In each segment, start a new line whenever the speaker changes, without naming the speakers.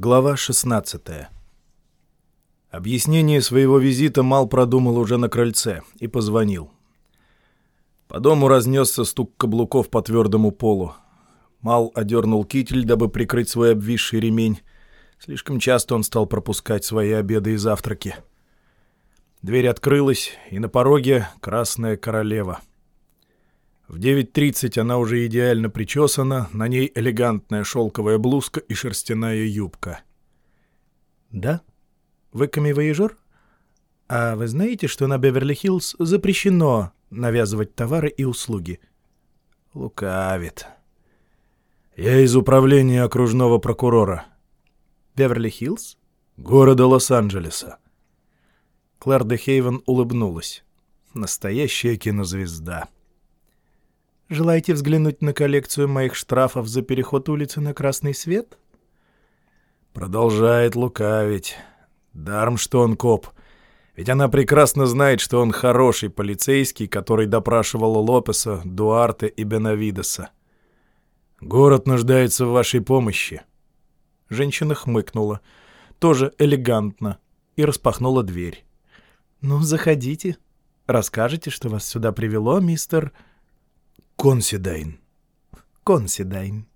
Глава 16 Объяснение своего визита Мал продумал уже на крыльце и позвонил. По дому разнесся стук каблуков по твердому полу. Мал одернул китель, дабы прикрыть свой обвисший ремень. Слишком часто он стал пропускать свои обеды и завтраки. Дверь открылась, и на пороге красная королева. В 9.30 она уже идеально причесана, на ней элегантная шелковая блузка и шерстяная юбка. «Да? Вы камевояжер? А вы знаете, что на Беверли-Хиллз запрещено навязывать товары и услуги?» «Лукавит. Я из управления окружного прокурора». «Беверли-Хиллз?» «Города Лос-Анджелеса». Клэр де Хейвен улыбнулась. Настоящая кинозвезда. «Желаете взглянуть на коллекцию моих штрафов за переход улицы на красный свет?» Продолжает лукавить. Даром, что он коп. Ведь она прекрасно знает, что он хороший полицейский, который допрашивал Лопеса, Дуарте и Бенавидеса. «Город нуждается в вашей помощи». Женщина хмыкнула, тоже элегантно, и распахнула дверь. «Ну, заходите. Расскажите, что вас сюда привело, мистер...» «Консидайн». «Консидайн».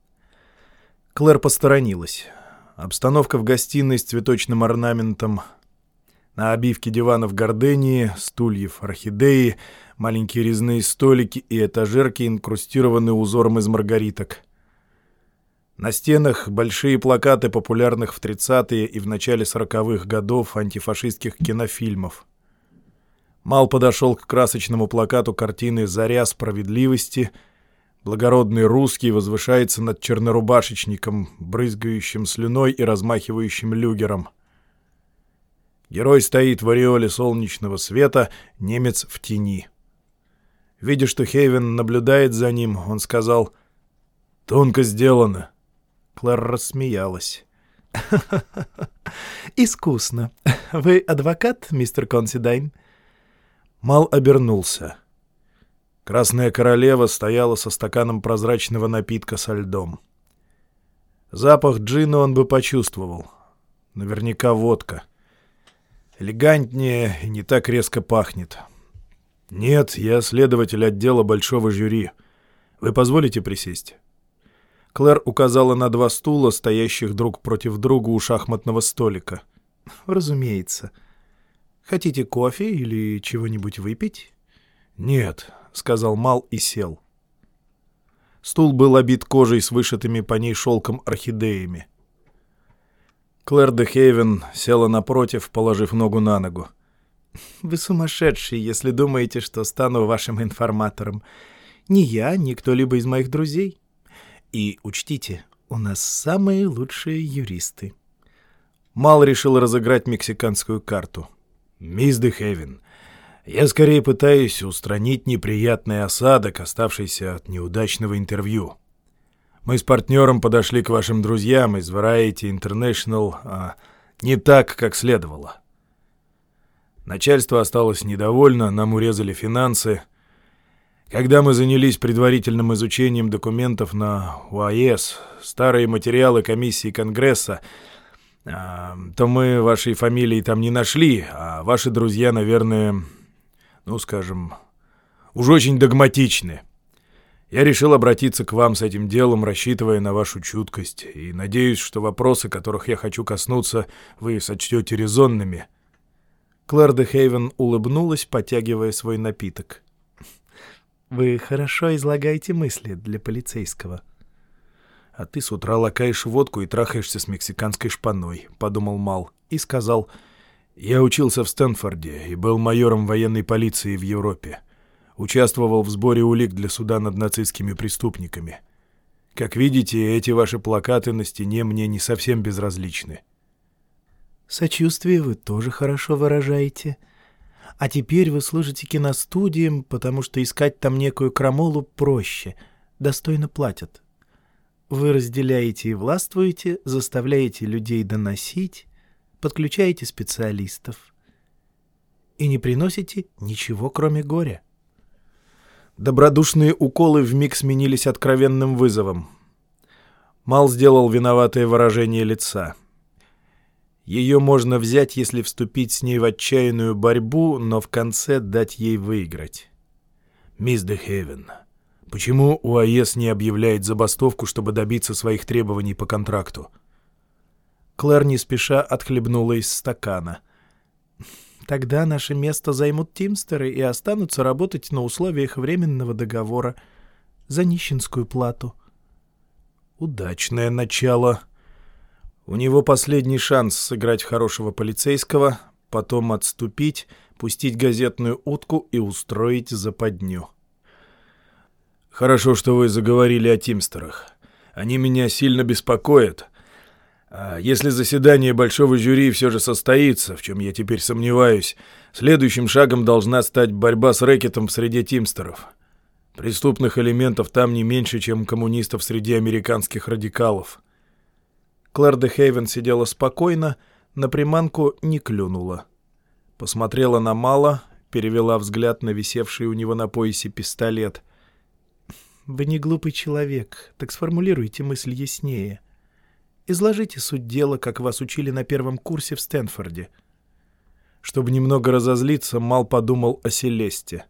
Клэр посторонилась. Обстановка в гостиной с цветочным орнаментом. На обивке диванов гордении, стульев орхидеи, маленькие резные столики и этажерки инкрустированы узором из маргариток. На стенах большие плакаты популярных в 30-е и в начале 40-х годов антифашистских кинофильмов — Мал подошел к красочному плакату картины «Заря справедливости». Благородный русский возвышается над чернорубашечником, брызгающим слюной и размахивающим люгером. Герой стоит в ореоле солнечного света, немец в тени. Видя, что Хейвен наблюдает за ним, он сказал «Тонко сделано». Клэр рассмеялась. «Искусно. Вы адвокат, мистер Консидайн?» Мал обернулся. Красная королева стояла со стаканом прозрачного напитка со льдом. Запах джина он бы почувствовал. Наверняка водка. Элегантнее и не так резко пахнет. «Нет, я следователь отдела большого жюри. Вы позволите присесть?» Клэр указала на два стула, стоящих друг против друга у шахматного столика. «Разумеется», Хотите кофе или чего-нибудь выпить?» «Нет», — сказал Мал и сел. Стул был обит кожей с вышитыми по ней шелком орхидеями. Клэр де Хейвен села напротив, положив ногу на ногу. «Вы сумасшедший, если думаете, что стану вашим информатором. Ни я, ни кто-либо из моих друзей. И учтите, у нас самые лучшие юристы». Мал решил разыграть мексиканскую карту — «Мисс Дехевен, я скорее пытаюсь устранить неприятный осадок, оставшийся от неудачного интервью. Мы с партнером подошли к вашим друзьям из Variety International а, не так, как следовало. Начальство осталось недовольно, нам урезали финансы. Когда мы занялись предварительным изучением документов на УАЭС, старые материалы комиссии Конгресса — то мы вашей фамилии там не нашли, а ваши друзья, наверное, ну, скажем, уж очень догматичны. Я решил обратиться к вам с этим делом, рассчитывая на вашу чуткость, и надеюсь, что вопросы, которых я хочу коснуться, вы сочтете резонными». Клэр де Хейвен улыбнулась, потягивая свой напиток. «Вы хорошо излагаете мысли для полицейского», а ты с утра лакаешь водку и трахаешься с мексиканской шпаной», — подумал Мал и сказал, «Я учился в Стэнфорде и был майором военной полиции в Европе. Участвовал в сборе улик для суда над нацистскими преступниками. Как видите, эти ваши плакаты на стене мне не совсем безразличны». «Сочувствие вы тоже хорошо выражаете. А теперь вы служите киностудиям, потому что искать там некую крамолу проще, достойно платят». Вы разделяете и властвуете, заставляете людей доносить, подключаете специалистов и не приносите ничего, кроме горя. Добродушные уколы вмиг сменились откровенным вызовом. Мал сделал виноватое выражение лица. Ее можно взять, если вступить с ней в отчаянную борьбу, но в конце дать ей выиграть. Мисс Дехевен, почему УАЭС не объявляет забастовку, чтобы добиться своих требований по контракту?
Клэр не спеша отхлебнула из стакана. Тогда наше место займут тимстеры и останутся работать на условиях временного договора за нищенскую плату.
Удачное начало, у него последний шанс сыграть хорошего полицейского, потом отступить, пустить газетную утку и устроить западню. «Хорошо, что вы заговорили о Тимстерах. Они меня сильно беспокоят. А если заседание большого жюри все же состоится, в чем я теперь сомневаюсь, следующим шагом должна стать борьба с рэкетом в среде Тимстеров. Преступных элементов там не меньше, чем коммунистов среди американских радикалов».
Клэр де Хейвен сидела спокойно, на приманку не клюнула. Посмотрела на Мала, перевела взгляд на висевший у него на поясе пистолет. «Вы не глупый человек, так сформулируйте мысль яснее. Изложите суть дела, как вас учили на первом курсе в Стэнфорде».
Чтобы немного разозлиться, Мал подумал о Селесте.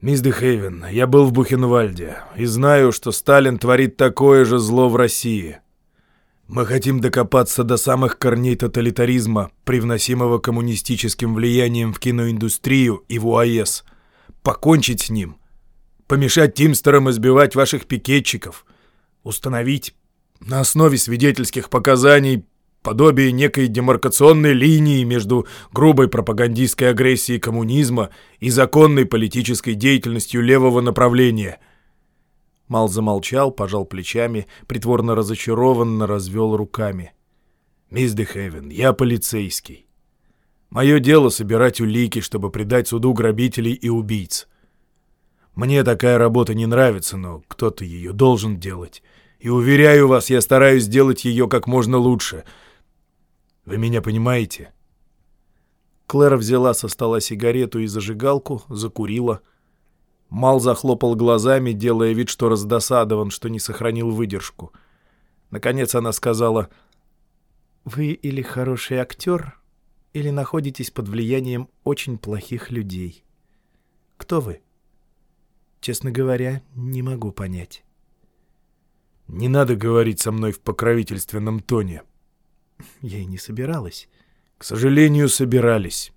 «Мисс Дехейвен, я был в Бухенвальде и знаю, что Сталин творит такое же зло в России. Мы хотим докопаться до самых корней тоталитаризма, привносимого коммунистическим влиянием в киноиндустрию и в УАЭС. Покончить с ним. Помешать Тимстерам избивать ваших пикетчиков. Установить на основе свидетельских показаний подобие некой демаркационной линии между грубой пропагандистской агрессией коммунизма и законной политической деятельностью левого направления. Мал замолчал, пожал плечами, притворно разочарованно развел руками. «Мисс Дехевен, я полицейский. Мое дело собирать улики, чтобы предать суду грабителей и убийц. Мне такая работа не нравится, но кто-то ее должен делать. И уверяю вас, я стараюсь сделать ее как можно лучше — вы меня понимаете?»
Клэр взяла со стола сигарету и зажигалку, закурила. Мал захлопал глазами, делая вид, что раздосадован, что не сохранил выдержку. Наконец она сказала, «Вы или хороший актер, или находитесь под влиянием очень плохих людей. Кто вы?» «Честно говоря, не могу понять».
«Не надо говорить со мной в покровительственном тоне»,
я и не собиралась.
К сожалению, собирались.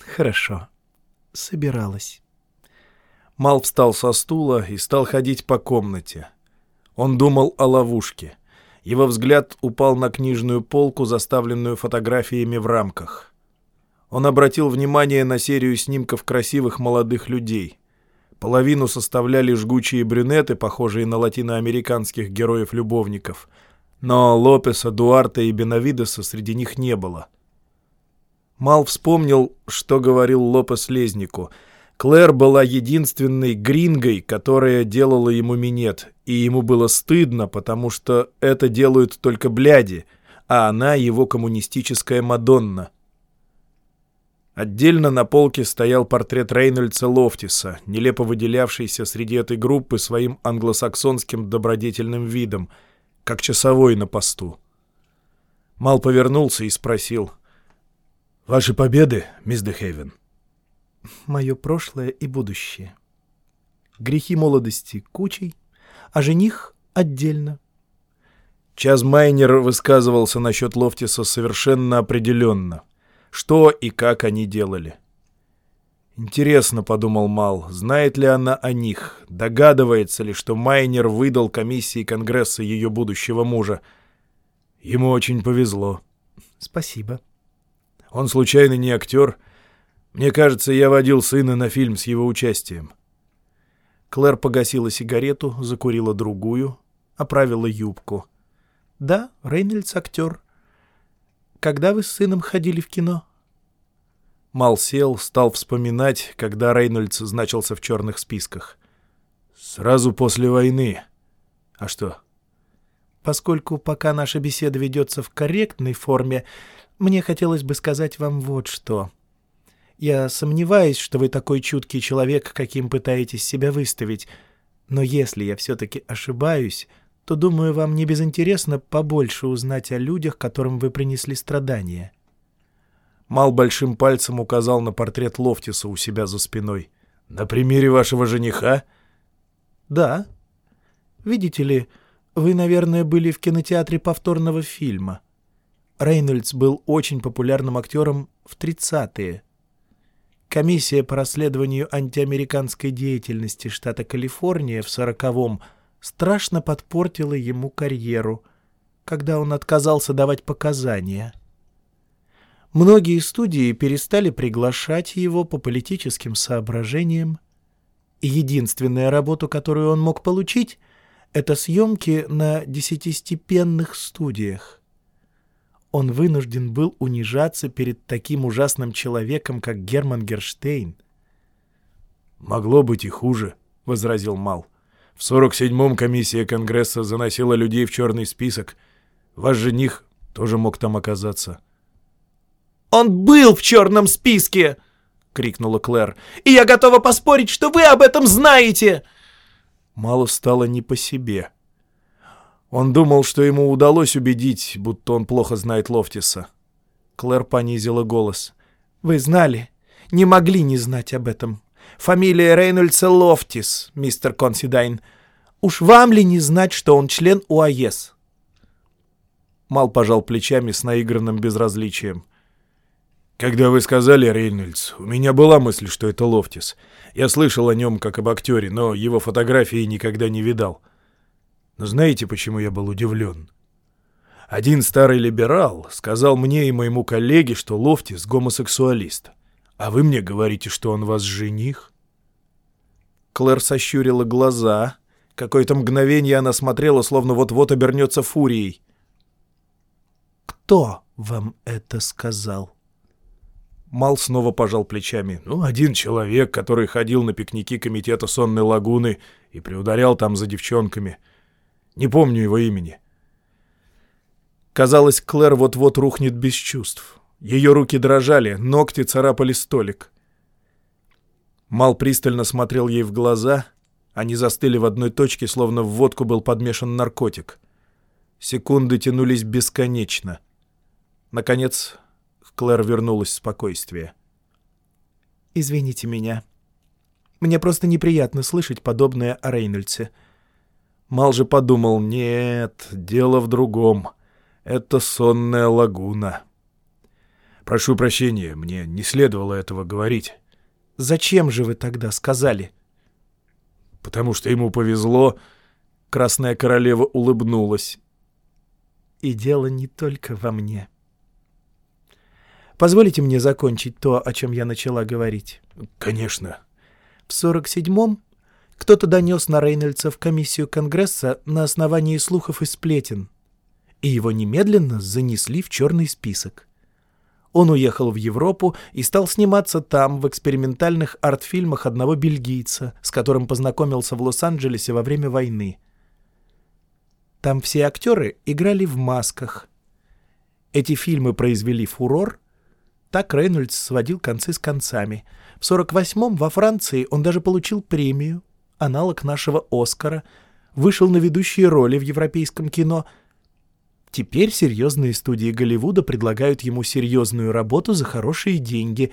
Хорошо. Собиралась.
Мал встал со стула и стал ходить по комнате. Он думал о ловушке. Его взгляд упал на книжную полку, заставленную фотографиями в рамках. Он обратил внимание на серию снимков красивых молодых людей. Половину составляли жгучие брюнеты, похожие на латиноамериканских героев-любовников — но Лопеса, Дуарта и Бенавидеса среди них не было. Мал вспомнил, что говорил Лопес Лезнику. Клэр была единственной грингой, которая делала ему минет, и ему было стыдно, потому что это делают только бляди, а она его коммунистическая Мадонна. Отдельно на полке стоял портрет Рейнольдса Лофтиса, нелепо выделявшийся среди этой группы своим англосаксонским добродетельным видом — как часовой на посту. Мал повернулся и спросил. «Ваши победы, мисс Дехейвен?»
«Мое прошлое и будущее. Грехи молодости кучей, а жених отдельно».
Час Майнер высказывался насчет Лофтиса совершенно определенно. Что и как они делали. Интересно, — подумал Мал, — знает ли она о них, догадывается ли, что Майнер выдал комиссии Конгресса ее будущего мужа. Ему очень повезло.
Спасибо.
Он случайно не актер? Мне кажется, я водил сына на фильм с его участием.
Клэр погасила сигарету, закурила другую, оправила юбку. Да, Рейнольдс актер. Когда вы с сыном ходили в кино?
— Мал сел, стал вспоминать, когда Рейнольдс значился в черных списках. «Сразу после войны. А что?»
«Поскольку пока наша беседа ведется в корректной форме, мне хотелось бы сказать вам вот что. Я сомневаюсь, что вы такой чуткий человек, каким пытаетесь себя выставить, но если я все-таки ошибаюсь, то, думаю, вам не безинтересно побольше узнать о людях, которым вы принесли страдания».
Мал большим пальцем указал на портрет Лофтиса у себя за спиной. «На примере вашего жениха?»
«Да. Видите ли, вы, наверное, были в кинотеатре повторного фильма. Рейнольдс был очень популярным актером в 30-е. Комиссия по расследованию антиамериканской деятельности штата Калифорния в 40-м страшно подпортила ему карьеру, когда он отказался давать показания. Многие студии перестали приглашать его по политическим соображениям, единственная работа, которую он мог получить, это съемки на десятистепенных студиях. Он вынужден был унижаться перед таким ужасным человеком, как Герман Герштейн.
«Могло быть и хуже», — возразил Мал. «В 47-м комиссия Конгресса заносила людей в черный список. Ваш жених тоже мог там оказаться».
«Он был в черном списке!» — крикнула Клэр. «И я готова поспорить, что вы об этом знаете!»
Мало стало не по себе. Он думал, что ему удалось убедить, будто он плохо знает Лофтиса.
Клэр понизила голос. «Вы знали? Не могли не знать об этом. Фамилия Рейнольдса Лофтис, мистер Консидайн. Уж вам ли не знать, что он член УАЕС?»
Мал пожал плечами с наигранным безразличием. «Когда вы сказали, Рейнольдс, у меня была мысль, что это Лофтис. Я слышал о нем как об актере, но его фотографии никогда не видал. Но знаете, почему я был удивлен? Один старый либерал сказал мне и моему коллеге, что Лофтис — гомосексуалист. А вы мне говорите, что он вас жених?
Клэр сощурила глаза. Какое-то мгновение она смотрела, словно вот-вот обернется фурией. «Кто вам это сказал?»
Мал снова пожал плечами. «Ну, один человек, который ходил на пикники комитета сонной лагуны и приударял там за девчонками». Не помню его имени. Казалось, Клэр вот-вот рухнет без чувств. Ее руки дрожали, ногти царапали столик. Мал пристально смотрел ей в глаза. Они застыли в одной точке, словно в водку был подмешан наркотик. Секунды тянулись бесконечно. Наконец, в Клэр вернулось спокойствие.
«Извините меня. Мне просто неприятно слышать подобное о Рейнольдсе.
Мал же подумал, нет, дело в другом. Это сонная лагуна. Прошу прощения, мне не следовало этого говорить.
Зачем же вы тогда сказали?
Потому что ему повезло. Красная королева улыбнулась.
И дело не только во мне. Позволите мне закончить то, о чем я начала говорить?
Конечно.
В сорок седьмом кто-то донес на Рейнольдса в комиссию Конгресса на основании слухов и сплетен, и его немедленно занесли в черный список. Он уехал в Европу и стал сниматься там, в экспериментальных арт-фильмах одного бельгийца, с которым познакомился в Лос-Анджелесе во время войны. Там все актеры играли в масках. Эти фильмы произвели фурор. Так Рейнольдс сводил концы с концами. В 48-м во Франции он даже получил премию аналог нашего «Оскара», вышел на ведущие роли в европейском кино. Теперь серьезные студии Голливуда предлагают ему серьезную работу за хорошие деньги.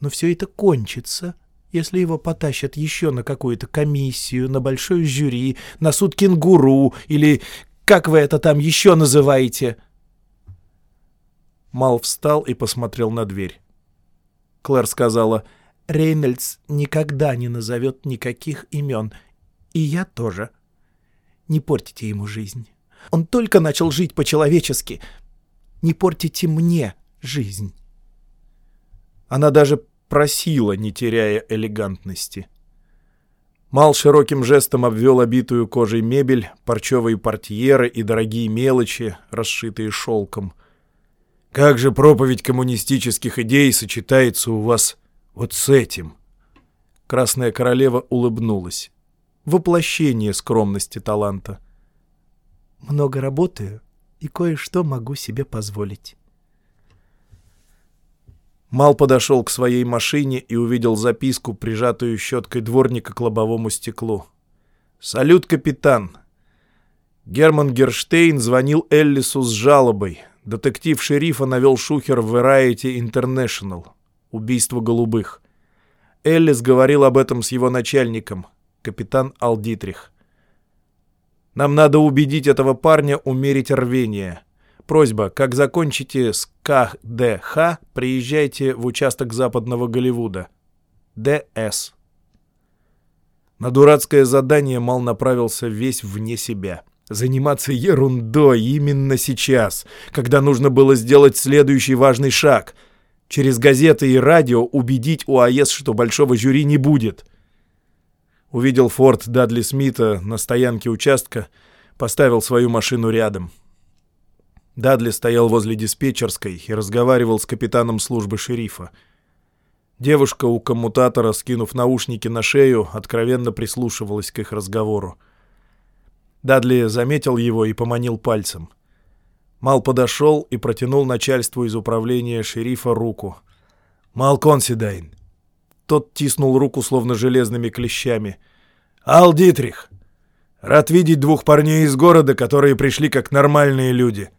Но все это кончится, если его потащат еще на какую-то комиссию, на большое жюри, на суд кенгуру или как вы это там еще называете?»
Мал встал и посмотрел на дверь.
Клэр сказала — Рейнольдс никогда не назовет никаких имен. И я тоже. Не портите ему жизнь. Он только начал жить по-человечески. Не портите мне жизнь.
Она даже просила, не теряя элегантности. Мал широким жестом обвел обитую кожей мебель, парчевые портьеры и дорогие мелочи, расшитые шелком. «Как же проповедь коммунистических идей сочетается у вас вот с этим. Красная королева улыбнулась. Воплощение скромности таланта.
Много работаю и кое-что могу себе позволить.
Мал подошел к своей машине и увидел записку, прижатую щеткой дворника к лобовому стеклу. «Салют, капитан!
Герман Герштейн звонил Эллису с жалобой. Детектив шерифа навел шухер в Variety International. Убийство голубых. Эллис говорил об этом с его начальником, капитан Алдитрих. «Нам надо убедить этого парня умерить рвение. Просьба, как закончите с КДХ, приезжайте в участок западного Голливуда. ДС». На дурацкое задание Мал направился весь вне себя. Заниматься ерундой именно сейчас, когда нужно было сделать следующий важный шаг — через газеты и радио убедить УАЭС, что большого жюри не будет. Увидел Форд Дадли Смита на стоянке участка, поставил свою машину рядом. Дадли стоял возле диспетчерской и разговаривал с капитаном службы шерифа. Девушка у коммутатора, скинув наушники на шею, откровенно прислушивалась к их разговору. Дадли заметил его и поманил пальцем — Мал подошел и протянул начальству из управления шерифа руку. «Мал Консидайн». Тот тиснул руку словно железными клещами. «Ал Дитрих! Рад видеть двух парней из города, которые пришли как нормальные люди.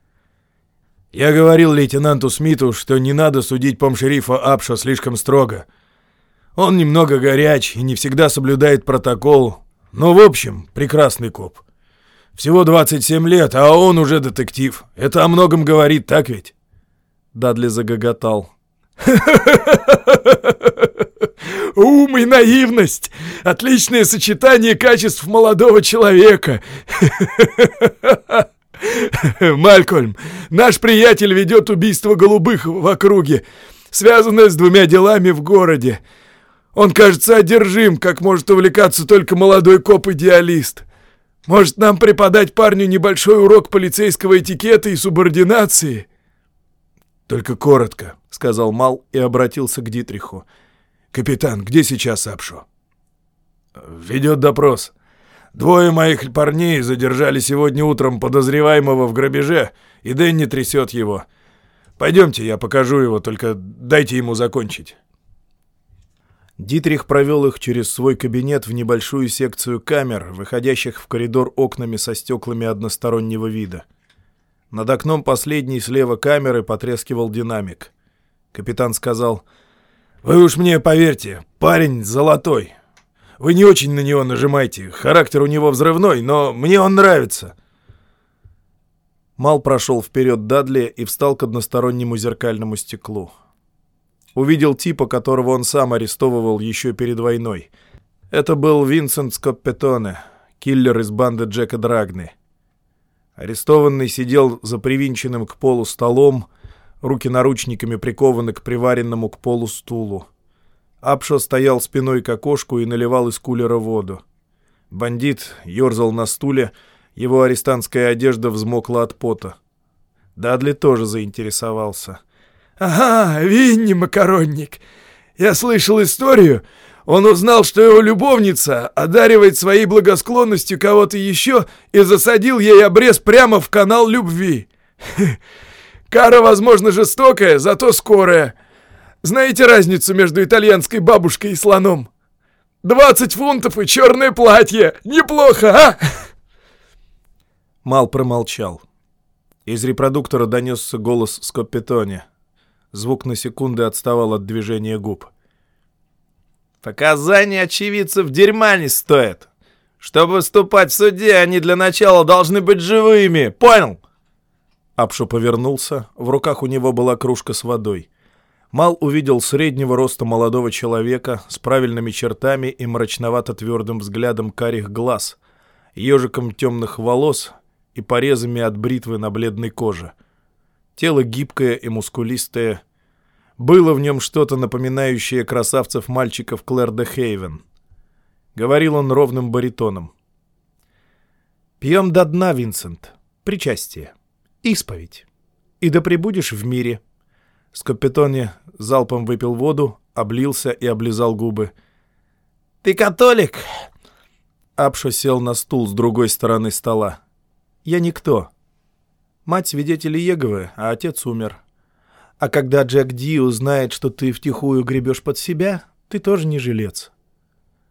Я говорил лейтенанту Смиту, что не надо судить помшерифа Апша слишком строго. Он немного горяч и не всегда соблюдает протокол, но в общем прекрасный коп». Всего 27 лет, а он уже детектив. Это о многом говорит, так ведь?» Дадли загоготал. «Ум и наивность! Отличное сочетание качеств молодого человека!» «Малькольм, наш приятель ведет убийство голубых в округе, связанное с двумя делами в городе. Он, кажется, одержим, как может увлекаться только молодой коп-идеалист. Может, нам преподать парню небольшой урок полицейского этикета и субординации?» «Только коротко», — сказал Мал и обратился к Дитриху. «Капитан, где сейчас Апшо?» «Ведет допрос. Двое моих парней задержали сегодня утром подозреваемого в грабеже, и Дэнни трясет его. Пойдемте, я покажу его, только дайте ему закончить». Дитрих провел их через свой кабинет в небольшую секцию камер, выходящих в коридор окнами со стеклами одностороннего вида. Над окном последней слева камеры потрескивал динамик. Капитан сказал, «Вы уж мне поверьте, парень золотой. Вы не очень на него нажимайте, характер у него взрывной, но мне он нравится». Мал прошел вперед Дадли и встал к одностороннему зеркальному стеклу. Увидел типа, которого он сам арестовывал еще перед войной. Это был Винсент Скоппетоне, киллер из банды Джека Драгны. Арестованный сидел за привинченным к полу столом, руки наручниками прикованы к приваренному к полу стулу. Апшо стоял спиной к окошку и наливал из кулера воду. Бандит ерзал на стуле, его арестантская одежда взмокла от пота. Дадли тоже заинтересовался — «Ага, Винни Макаронник. Я слышал историю. Он узнал, что его любовница одаривает своей благосклонностью кого-то еще и засадил ей обрез прямо в канал любви. Кара, возможно, жестокая, зато скорая. Знаете разницу между итальянской бабушкой и слоном? Двадцать фунтов и черное платье. Неплохо, а?» Мал промолчал. Из репродуктора донесся голос Скоппетони. Звук на секунды отставал от движения губ. «Показания очевидцев дерьма не стоят. Чтобы выступать в суде, они для начала должны быть живыми. Понял?» Апшу повернулся. В руках у него была кружка с водой. Мал увидел среднего роста молодого человека с правильными чертами и мрачновато-твердым взглядом карих глаз, ежиком темных волос и порезами от бритвы на бледной коже — Тело гибкое и мускулистое. Было в нем что-то напоминающее красавцев-мальчиков Клэр де Хейвен. Говорил он ровным баритоном. «Пьем до дна, Винсент. Причастие. Исповедь. И да пребудешь в мире». Скопетони залпом выпил воду, облился и облизал губы. «Ты католик?» Апшо сел на стул с другой стороны стола. «Я никто. Мать свидетелей Еговы, а отец умер. А когда Джек Ди узнает, что ты втихую гребешь под себя, ты тоже не жилец.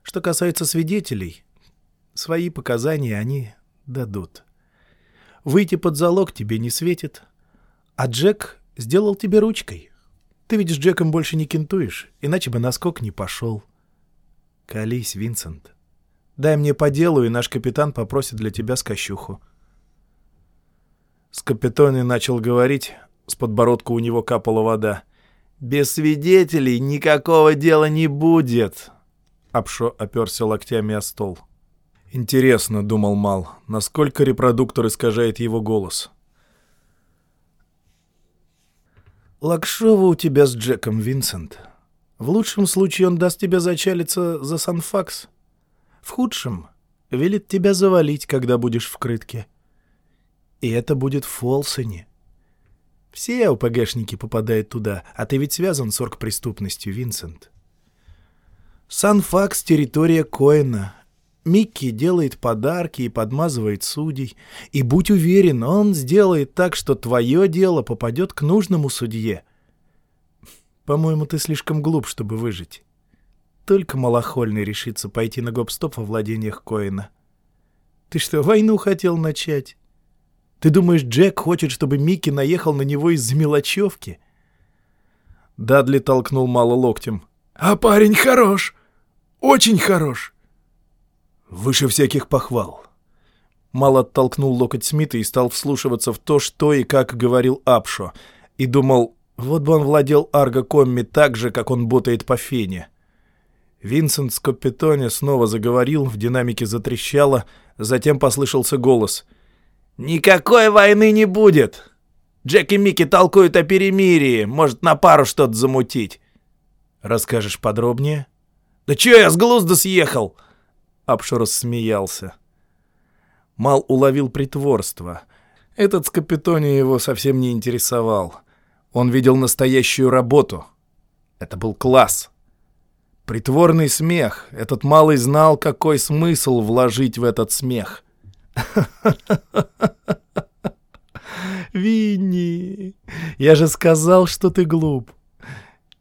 Что касается свидетелей, свои показания они дадут. Выйти под залог тебе не светит. А Джек сделал тебе ручкой. Ты ведь с Джеком больше не кентуешь, иначе бы наскок не пошел. Колись, Винсент. Дай мне по делу, и наш капитан попросит для тебя скощуху.
С капитоной начал говорить, с подбородка у него капала вода. «Без свидетелей никакого дела не будет!» Апшо оперся локтями о стол. «Интересно», — думал Мал, — «насколько репродуктор искажает его голос?»
«Лакшова у тебя с Джеком, Винсент. В лучшем случае он даст тебя зачалиться за санфакс. В худшем велит тебя завалить, когда будешь в крытке. И это будет в Фолсоне. Все ОПГшники попадают туда, а ты ведь связан с оргпреступностью, Винсент. Санфакс — территория Коэна. Микки делает подарки и подмазывает судей. И будь уверен, он сделает так, что твое дело попадет к нужному судье. По-моему, ты слишком глуп, чтобы выжить. Только малохольный решится пойти на гоп-стоп во владениях Коэна. Ты что, войну хотел начать? Ты думаешь, Джек хочет, чтобы Микки наехал на него из-за мелочевки?»
Дадли толкнул мало локтем.
«А парень хорош! Очень хорош!»
«Выше всяких похвал!» Мал оттолкнул локоть Смита и стал вслушиваться в то, что и как говорил Апшо, и думал, вот бы он владел Арго Комми так же, как он ботает по фене. Винсент Скоппетоне снова заговорил, в динамике затрещало, затем послышался голос — «Никакой войны не будет! Джек и Микки толкуют о перемирии, может, на пару что-то замутить».
«Расскажешь подробнее?»
«Да чё я с глузда съехал?» Апшо смеялся. Мал уловил притворство. Этот Скапитони его совсем не интересовал. Он видел настоящую работу. Это был класс. Притворный смех. Этот малый знал, какой смысл вложить в этот смех —
Винни, я же сказал, что ты глуп.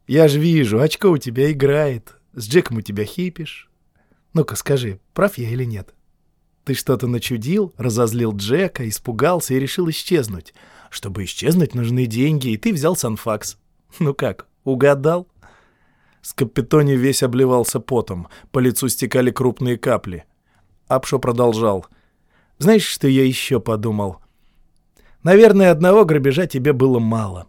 Я же вижу, очко у тебя играет. С Джеком у тебя хипишь. Ну-ка скажи, прав я или нет? Ты что-то начудил, разозлил Джека, испугался и решил исчезнуть. Чтобы исчезнуть, нужны деньги, и ты взял Санфакс. Ну как, угадал?
Скапитони весь обливался потом, по лицу стекали крупные капли. Апшо продолжал —
знаешь, что я еще подумал? Наверное, одного грабежа тебе было мало.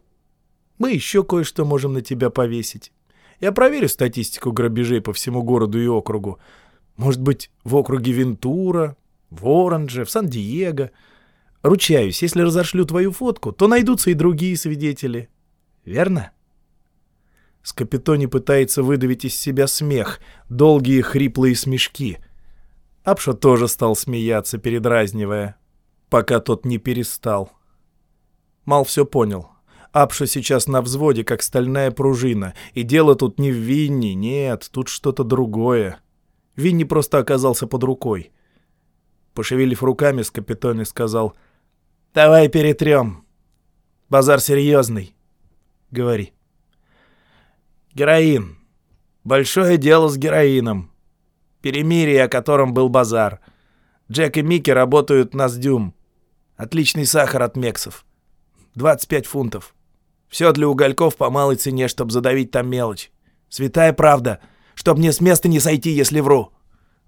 Мы еще кое-что можем на тебя повесить. Я проверю статистику грабежей по всему городу и округу. Может быть, в округе Вентура, в Оранже, в Сан-Диего. Ручаюсь, если разошлю твою фотку, то найдутся и другие свидетели. Верно?
Скапитони пытается выдавить из себя смех, долгие хриплые смешки — Апшо тоже стал смеяться, передразнивая, пока тот не перестал. Мал все понял. Апша сейчас на взводе, как стальная пружина, и дело тут не в Винни, нет, тут что-то другое. Винни просто оказался под рукой. Пошевелив руками, Скапитони сказал, «Давай перетрем. Базар серьезный. Говори». «Героин. Большое дело с героином. Перемирие, о котором был базар. Джек и Микки работают на сдюм. Отличный сахар от мексов. 25 фунтов. Все для угольков по малой цене, чтобы задавить там мелочь. Святая правда, чтоб мне с места не сойти, если вру.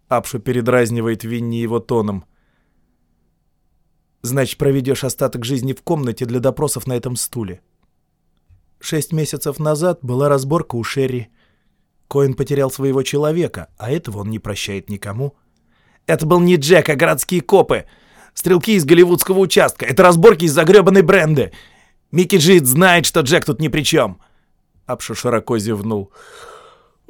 Апшу передразнивает Винни его тоном. Значит, проведешь остаток жизни в комнате для допросов на этом стуле. Шесть месяцев назад была разборка у Шерри. Коин потерял своего человека, а этого он не прощает никому. Это был не Джек, а городские копы. Стрелки из голливудского участка. Это разборки из-за гребаной бренды. Микки Джит знает, что Джек тут ни при чем. Апшу широко зевнул.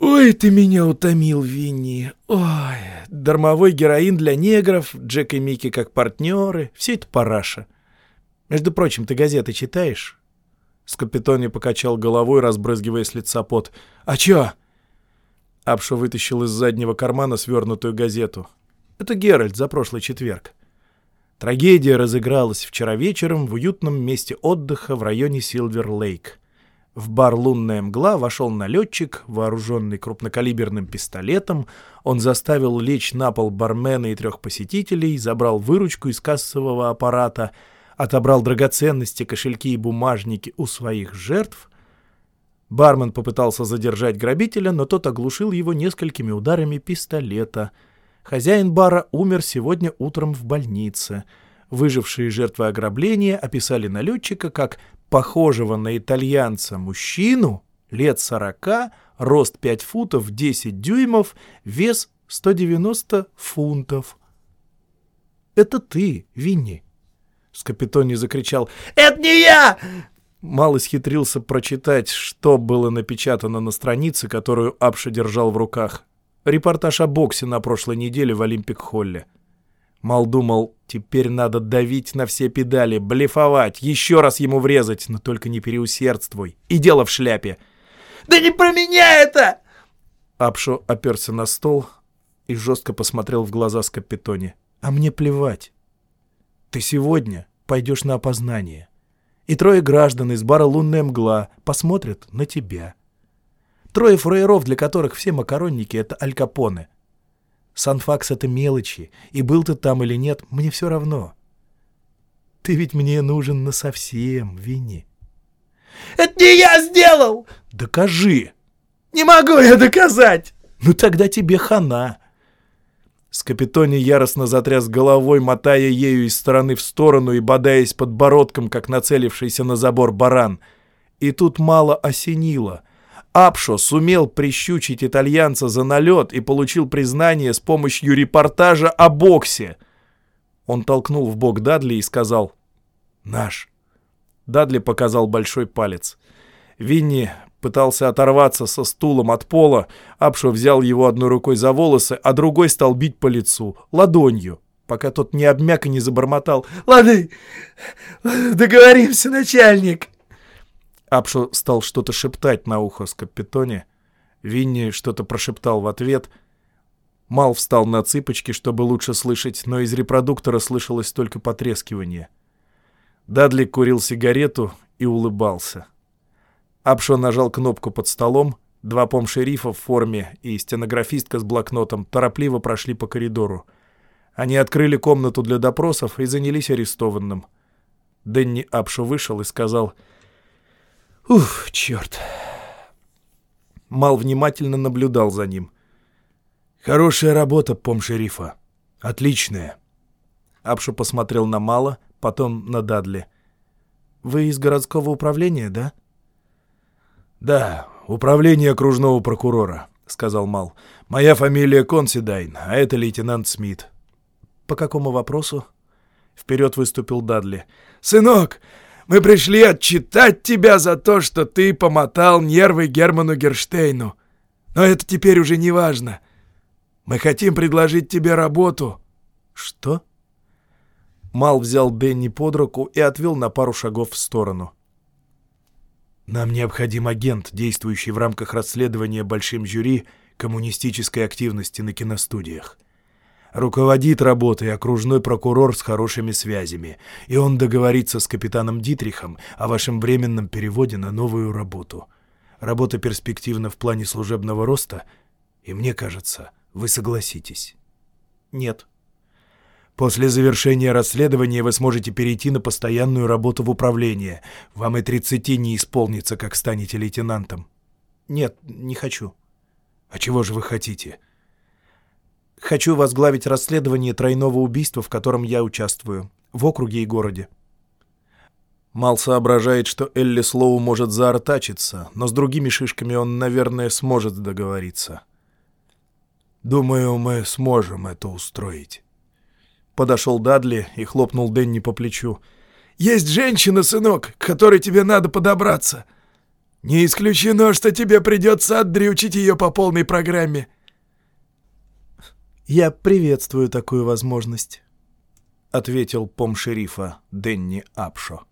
«Ой, ты меня утомил, Винни. Ой, дармовой героин для негров, Джек и Микки как партнеры. Все это параша. Между прочим, ты газеты читаешь?» Скапитони покачал головой, разбрызгивая с лица пот. «А чё?» Апшо вытащил из заднего кармана свернутую газету. Это Геральт за прошлый четверг. Трагедия разыгралась вчера вечером в уютном месте отдыха в районе Силвер-Лейк.
В бар «Лунная мгла» вошел налетчик, вооруженный крупнокалиберным пистолетом. Он заставил лечь на пол бармена и трех посетителей, забрал выручку из кассового аппарата, отобрал драгоценности, кошельки и бумажники у своих жертв. Бармен попытался задержать грабителя, но тот оглушил его несколькими ударами пистолета. Хозяин бара умер сегодня утром в больнице. Выжившие жертвы ограбления описали налетчика как похожего на итальянца мужчину, лет 40, рост 5 футов 10 дюймов, вес 190 фунтов. «Это ты, Винни!» Скапитони закричал. «Это не я!» Мал исхитрился прочитать, что было напечатано на странице, которую Апша держал в руках. Репортаж о боксе на прошлой неделе в Олимпик-холле. Мал думал, теперь надо давить на все педали, блефовать, еще раз ему врезать, но только не переусердствуй. И дело в шляпе. «Да не про меня это!» Апшо оперся на стол и жестко посмотрел в глаза Скапитоне. «А мне плевать. Ты сегодня пойдешь на опознание, и трое граждан из бара «Лунная мгла» посмотрят на тебя. Трое фраеров, для которых все макаронники — это алькапоны. Санфакс — это мелочи, и был ты там или нет, мне все равно. Ты ведь мне нужен насовсем, Винни. «Это не я сделал!» «Докажи!» «Не могу я доказать!» «Ну тогда тебе хана!» Скапитони яростно затряс головой, мотая ею из стороны в сторону и бодаясь подбородком, как нацелившийся на забор баран. И тут мало осенило — Апшо сумел прищучить итальянца за налет и получил признание с помощью репортажа о боксе. Он толкнул в бок Дадли и сказал «Наш». Дадли показал большой палец. Винни пытался оторваться со стулом от пола, Апшо взял его одной рукой за волосы, а другой стал бить по лицу, ладонью, пока тот не обмяк и не забормотал. «Лады, договоримся, начальник!»
Апшо стал что-то шептать на ухо Скапитоне. Винни что-то прошептал в ответ. Мал встал на цыпочки, чтобы лучше слышать, но из репродуктора слышалось только потрескивание. Дадли курил сигарету и улыбался. Апшо нажал кнопку под столом, два пом-шерифа в форме и стенографистка с блокнотом торопливо прошли по коридору. Они открыли комнату для допросов и занялись арестованным. Дэнни Апшо вышел и сказал — Ух, черт. Мал внимательно наблюдал за ним. Хорошая работа, пом-шерифа. Отличная. Апшу посмотрел на Мала, потом на Дадли. «Вы из городского управления, да?» «Да, управление окружного прокурора», — сказал Мал. «Моя фамилия Консидайн, а это лейтенант Смит».
«По какому вопросу?»
Вперед выступил Дадли.
«Сынок, мы пришли отчитать тебя за то, что ты помотал нервы Герману Герштейну. Но это теперь уже не важно. Мы хотим предложить тебе работу».
«Что?»
Мал взял Дэнни под руку и отвел на пару шагов в сторону. «Нам необходим агент, действующий в рамках расследования большим жюри коммунистической активности на киностудиях. Руководит работой окружной прокурор с хорошими связями, и он договорится с капитаном Дитрихом о вашем временном переводе на новую работу. Работа перспективна в плане служебного роста, и мне кажется, вы согласитесь.
Нет.
После завершения расследования вы сможете перейти на постоянную работу в управление. Вам и 30 не исполнится, как станете лейтенантом.
Нет, не хочу.
А чего же вы хотите?
— Хочу возглавить расследование тройного убийства, в котором я участвую, в округе и городе.
Мал соображает, что Элли Слоу может заортачиться, но с другими шишками он, наверное, сможет договориться. «Думаю, мы сможем это устроить». Подошел Дадли и хлопнул Денни по плечу.
«Есть женщина, сынок, к которой тебе надо подобраться. Не исключено, что тебе придется отдрючить ее по полной программе».
«Я приветствую такую возможность», — ответил пом-шерифа Денни Апшо.